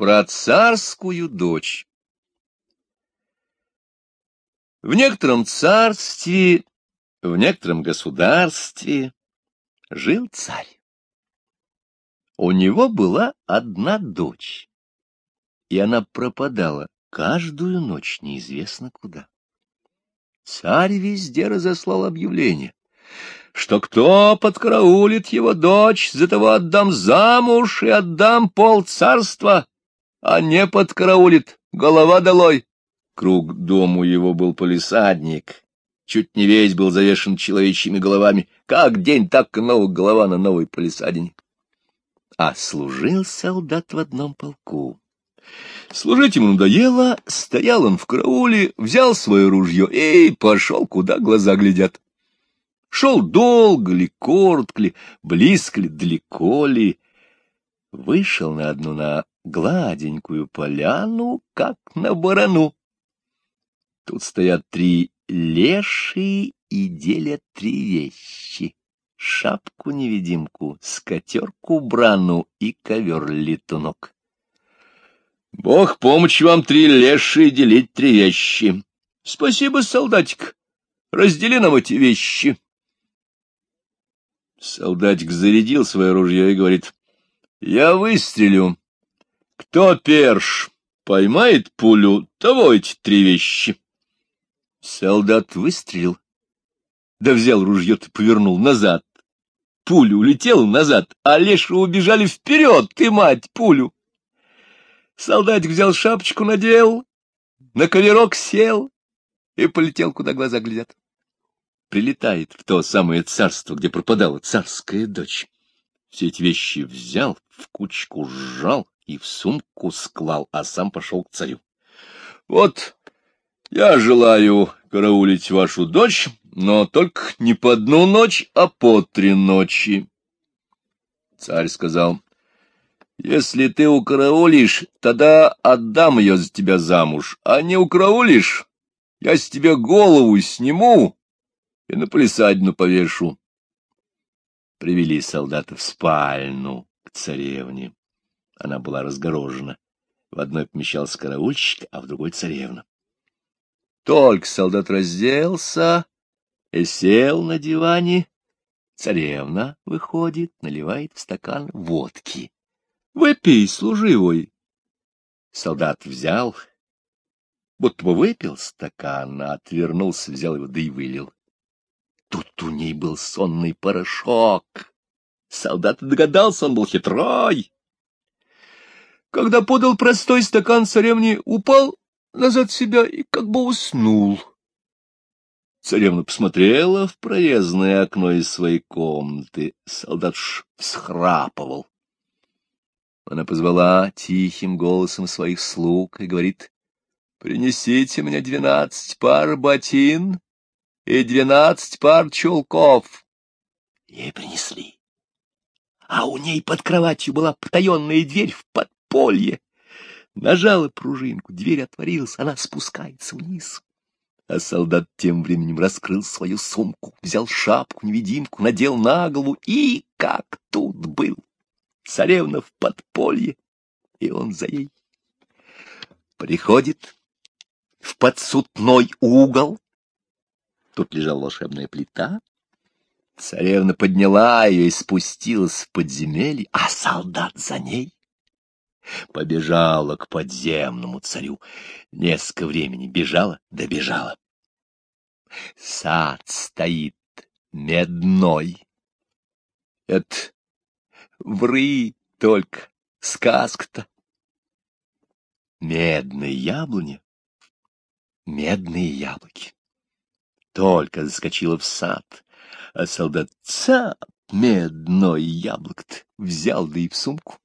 Про царскую дочь. В некотором царстве, в некотором государстве жил царь. У него была одна дочь, и она пропадала каждую ночь неизвестно куда. Царь везде разослал объявление, что кто подкараулит его дочь, за того отдам замуж и отдам пол царства, а не подкараулит, голова долой. Круг дому его был полисадник, чуть не весь был завешен человечьими головами, как день, так и новая голова на новой полисадине. А служил солдат в одном полку. Служить ему надоело, стоял он в карауле, взял свое ружье и пошел, куда глаза глядят. Шел долго ли, коротко ли, близко ли, далеко ли. Вышел на одну на гладенькую поляну, как на барану. Тут стоят три леши и делят три вещи. Шапку-невидимку, скатерку брану и ковер-летунок. Бог помощь вам три леши делить три вещи. Спасибо, солдатик. Раздели нам эти вещи. Солдатик зарядил свое ружье и говорит, — Я выстрелю. Кто перш поймает пулю, того эти три вещи. Солдат выстрелил, да взял ружье-то, повернул назад. Пуля улетела назад, а леши убежали вперед, ты, мать, пулю. Солдатик взял шапочку, надел, на коверок сел и полетел, куда глаза глядят. Прилетает в то самое царство, где пропадала царская дочь. Все эти вещи взял, в кучку сжал и в сумку склал, а сам пошел к царю. Вот я желаю караулить вашу дочь, но только не по одну ночь, а по три ночи. Царь сказал, если ты укараулишь, тогда отдам ее за тебя замуж, а не укараулишь, я с тебя голову сниму и на палисадину повешу. Привели солдата в спальню к царевне. Она была разгорожена. В одной помещался караульщик, а в другой царевна. Только солдат разделся и сел на диване. Царевна выходит, наливает в стакан водки. Выпей, служивый. Солдат взял, будто бы выпил стакан, а отвернулся, взял его, да и вылил. Тут у ней был сонный порошок. Солдат догадался, он был хитрой. Когда подал простой стакан царевне, упал назад себя и как бы уснул. Царевна посмотрела в проездное окно из своей комнаты. Солдат всхрапывал. Она позвала тихим голосом своих слуг и говорит, «Принесите мне двенадцать пар ботин и двенадцать пар чулков». Ей принесли. А у ней под кроватью была потаенная дверь в подполье. Нажала пружинку, дверь отворилась, она спускается вниз. А солдат тем временем раскрыл свою сумку, взял шапку-невидимку, надел на голову и, как тут был, царевна в подполье, и он за ней. Приходит в подсутной угол. Тут лежала волшебная плита. Царевна подняла ее и спустилась в подземелье, а солдат за ней побежала к подземному царю. Несколько времени бежала, добежала. Сад стоит медной. Это Вры только, сказка-то. Медные яблони, медные яблоки. Только заскочила в сад, а солдат цап медное яблоко-то взял да и в сумку.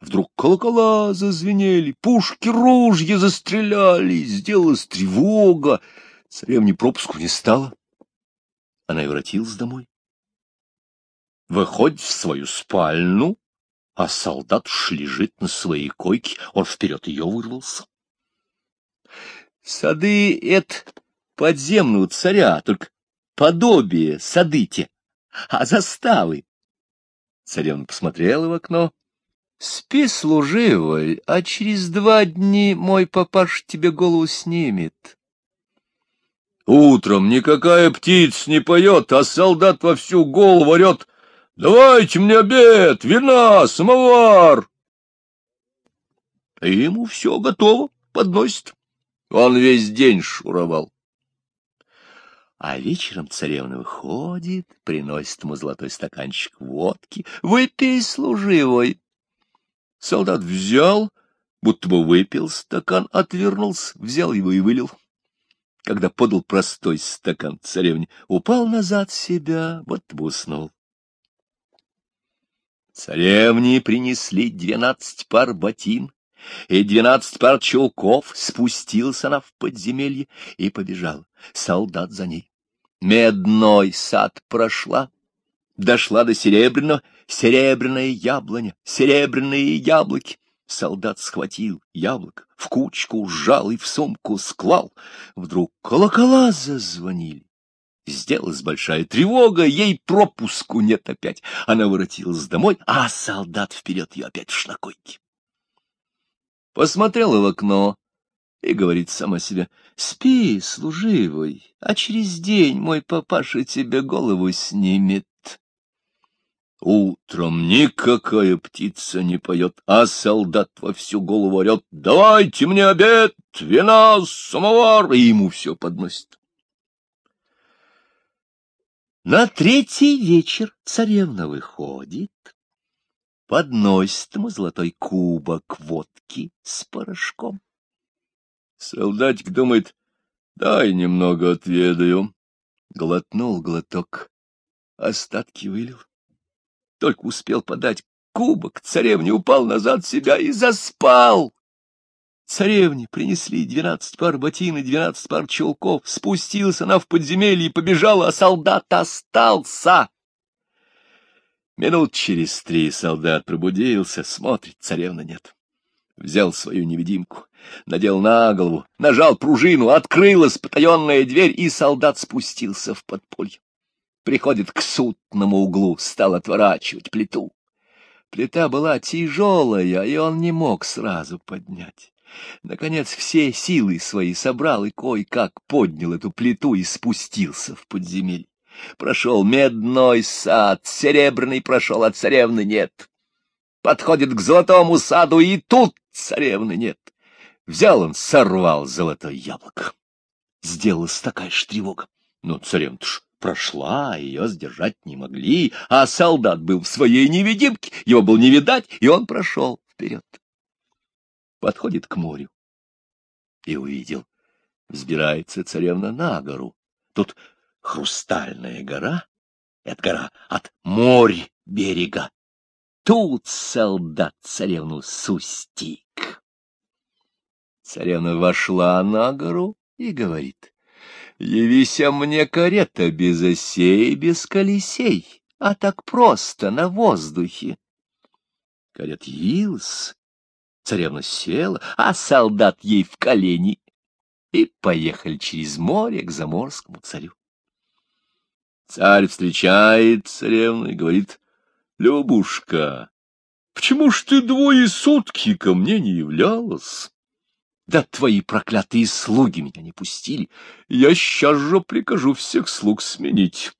Вдруг колокола зазвенели, пушки ружья застреляли, сделалась тревога. Царевне пропуску не стало. Она и воротилась домой выходит в свою спальню, а солдат уж лежит на своей койке, он вперед ее вырвался. Сады — это подземного царя, только подобие сады те, а заставы. Царевна посмотрела в окно, Спи, служивой, а через два дни мой папаш тебе голову снимет. Утром никакая птица не поет, а солдат во всю голову орет. Давайте мне обед, вина, самовар. И ему все готово, подносит. Он весь день шуровал. А вечером царевна выходит, приносит ему золотой стаканчик водки. Выпей, служивой. Солдат взял, будто бы выпил стакан, отвернулся, взял его и вылил. Когда подал простой стакан царевне, упал назад себя, будто бы уснул. Царевне принесли двенадцать пар ботин и двенадцать пар чулков, спустился она в подземелье и побежал. Солдат за ней. Медной сад прошла, дошла до серебряного, серебряная яблоня, серебряные яблоки. Солдат схватил яблоко, в кучку сжал и в сумку склал. Вдруг колокола зазвонили. Сделалась большая тревога, ей пропуску нет опять. Она воротилась домой, а солдат вперед ее опять в шлакойке. Посмотрела в окно и говорит сама себе, «Спи, служивый, а через день мой папаша тебе голову снимет». Утром никакая птица не поет, а солдат во всю голову орет «Давайте мне обед, вина, самовар!» и ему все подносит. На третий вечер царевна выходит, подносит ему золотой кубок водки с порошком. Солдатик думает, дай немного отведаю. Глотнул глоток, остатки вылил. Только успел подать кубок, царевне упал назад себя и заспал. Царевне принесли двенадцать пар ботин двенадцать пар чулков. Спустилась она в подземелье и побежала, а солдат остался. Минут через три солдат пробудился, смотрит, царевна нет. Взял свою невидимку, надел на голову, нажал пружину, открылась потаенная дверь, и солдат спустился в подполье приходит к сутному углу, стал отворачивать плиту. Плита была тяжелая, и он не мог сразу поднять. Наконец все силы свои собрал и кое-как поднял эту плиту и спустился в подземелье. Прошел медной сад, серебряный прошел, а царевны нет. Подходит к золотому саду, и тут царевны нет. Взял он, сорвал золотое яблоко. Сделалась такая ж тревога. Ну, царевна-то прошла, ее сдержать не могли, а солдат был в своей невидимке, его был не видать, и он прошел вперед. Подходит к морю и увидел, взбирается царевна на гору. Тут хрустальная гора, это гора от моря берега. Тут солдат царевну сустик. Царевна вошла на гору и говорит, Явися мне карета без осей, без колесей, а так просто, на воздухе. Карет явилась, царевна села, а солдат ей в колени, и поехали через море к заморскому царю. Царь встречает царевну и говорит, — Любушка, почему ж ты двое сутки ко мне не являлась? Да твои проклятые слуги меня не пустили. Я сейчас же прикажу всех слуг сменить.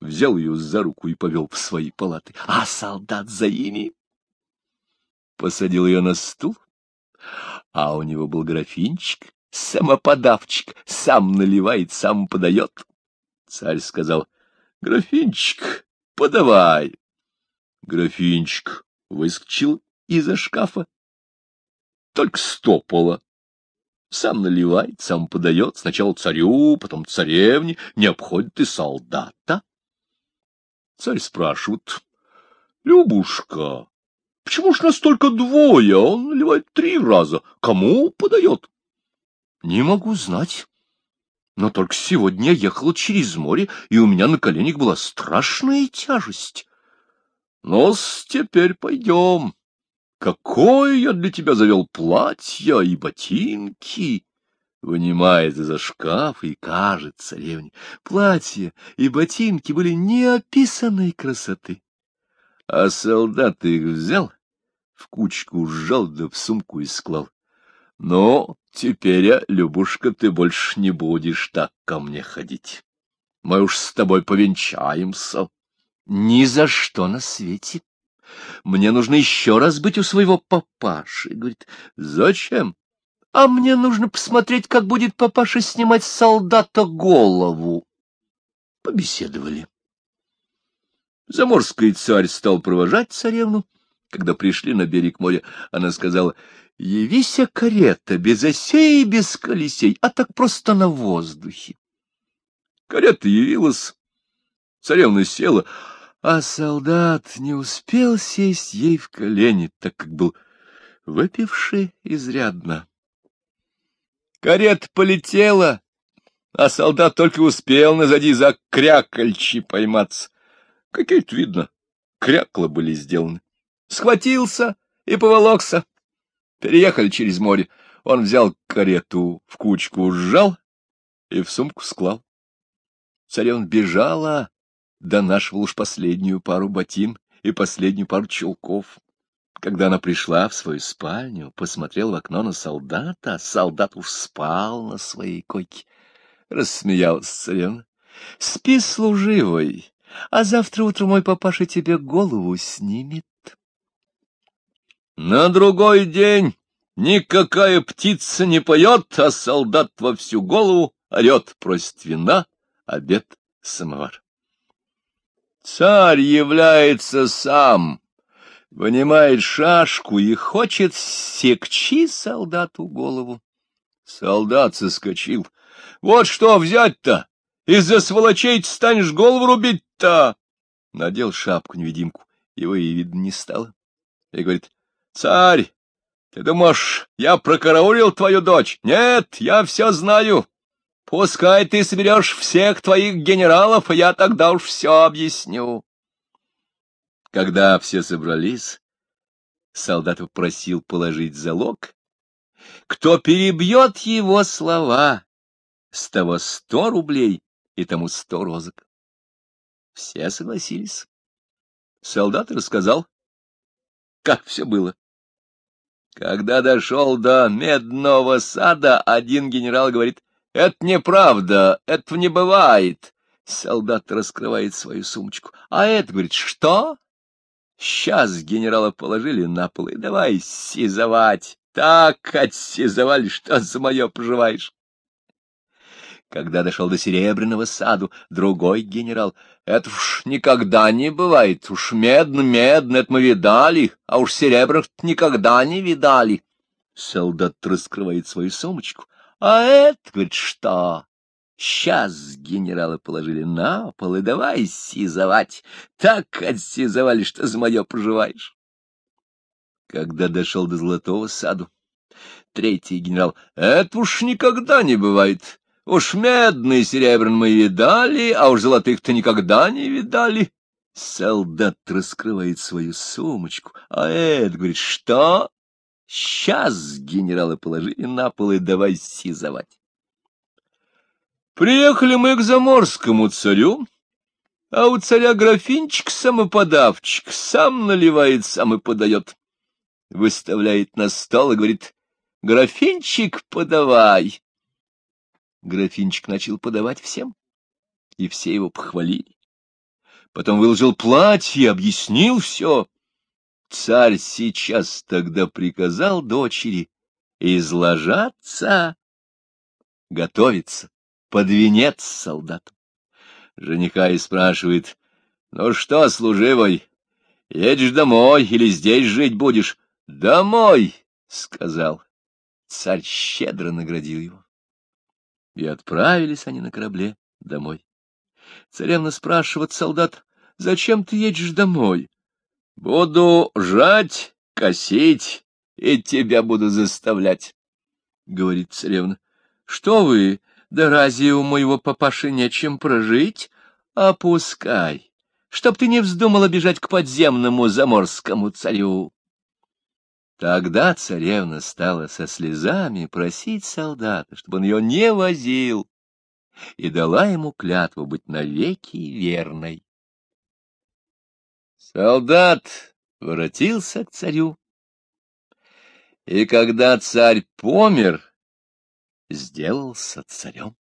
Взял ее за руку и повел в свои палаты, а солдат за ими. Посадил ее на стул, а у него был графинчик, самоподавчик, сам наливает, сам подает. Царь сказал, — Графинчик, подавай. Графинчик выскочил из-за шкафа, только стопала сам наливает, сам подает, сначала царю, потом царевне, не обходит и солдата. Царь спрашивает, — Любушка, почему ж нас только двое, он наливает три раза? Кому подает? — Не могу знать. Но только сегодня я ехала через море, и у меня на коленях была страшная тяжесть. Ну, теперь пойдем. Какое я для тебя завел платье и ботинки! Вынимает из-за шкафа и кажет царевне. Платье и ботинки были неописанной красоты. А солдат их взял, в кучку сжал да в сумку и склал. — Ну, теперь, Любушка, ты больше не будешь так ко мне ходить. Мы уж с тобой повенчаемся. — Ни за что на свете. Мне нужно еще раз быть у своего папаши. Говорит, — Зачем? А мне нужно посмотреть, как будет папаша снимать солдата голову. Побеседовали. Заморский царь стал провожать царевну. Когда пришли на берег моря, она сказала, — Явися карета, без осей и без колесей, а так просто на воздухе. Карета явилась, царевна села, а солдат не успел сесть ей в колени, так как был выпивший изрядно. Карета полетела, а солдат только успел назади за крякольчи пойматься. Какие-то, видно, крякла были сделаны схватился и поволокся. Переехали через море. Он взял карету в кучку, сжал и в сумку склал. Царевна бежала, донашивал уж последнюю пару ботин и последнюю пару чулков. Когда она пришла в свою спальню, посмотрела в окно на солдата, солдат уж спал на своей койке. Рассмеялась царевна. — Спи, служивой, а завтра утром мой папаша тебе голову снимет. На другой день никакая птица не поет, а солдат во всю голову орет, просит вина, обед, самовар. Царь является сам, вынимает шашку и хочет секчи солдату голову. Солдат соскочил. Вот что взять-то? Из-за сволочей станешь голову рубить-то. Надел шапку-невидимку, его и видно не стало. И говорит, Царь, ты думаешь, я прокараулил твою дочь? Нет, я все знаю. Пускай ты соберешь всех твоих генералов, и я тогда уж все объясню. Когда все собрались, солдат попросил положить залог. Кто перебьет его слова, с того сто рублей и тому сто розок. Все согласились. Солдат рассказал, как все было. Когда дошел до медного сада, один генерал говорит, «Это неправда, этого не бывает». Солдат раскрывает свою сумочку. А это говорит, «Что?» Сейчас генерала положили на пол, и давай сизовать. Так отсизовали, что за мое поживаешь. Когда дошел до Серебряного саду, другой генерал. Это уж никогда не бывает, уж медно-медно это мы видали, а уж серебряных никогда не видали. Солдат раскрывает свою сумочку. А это, говорит, что? Сейчас генерала положили на пол, и давай сизовать. Так отсизовали, что за мое проживаешь. Когда дошел до Золотого саду, третий генерал, это уж никогда не бывает. Уж медный серебряный мы видали, а уж золотых-то никогда не видали. Солдат раскрывает свою сумочку, а Эд говорит, что? Сейчас генерала положили на пол и давай сизовать. Приехали мы к заморскому царю, а у царя графинчик самоподавчик, сам наливает, сам и подает. Выставляет на стол и говорит, графинчик подавай. Графинчик начал подавать всем, и все его похвалили. Потом выложил платье, объяснил все. Царь сейчас тогда приказал дочери изложаться, готовиться под венец солдату. Жениха и спрашивает, ну что, служивой, едешь домой или здесь жить будешь? Домой, сказал. Царь щедро наградил его. И отправились они на корабле домой. Царевна спрашивает солдат, зачем ты едешь домой? Буду жать, косить, и тебя буду заставлять, — говорит царевна. Что вы, да разве у моего папаши нечем прожить? Опускай, чтоб ты не вздумала бежать к подземному заморскому царю. Тогда царевна стала со слезами просить солдата, чтобы он ее не возил, и дала ему клятву быть навеки верной. Солдат воротился к царю. И когда царь помер, сделался царем.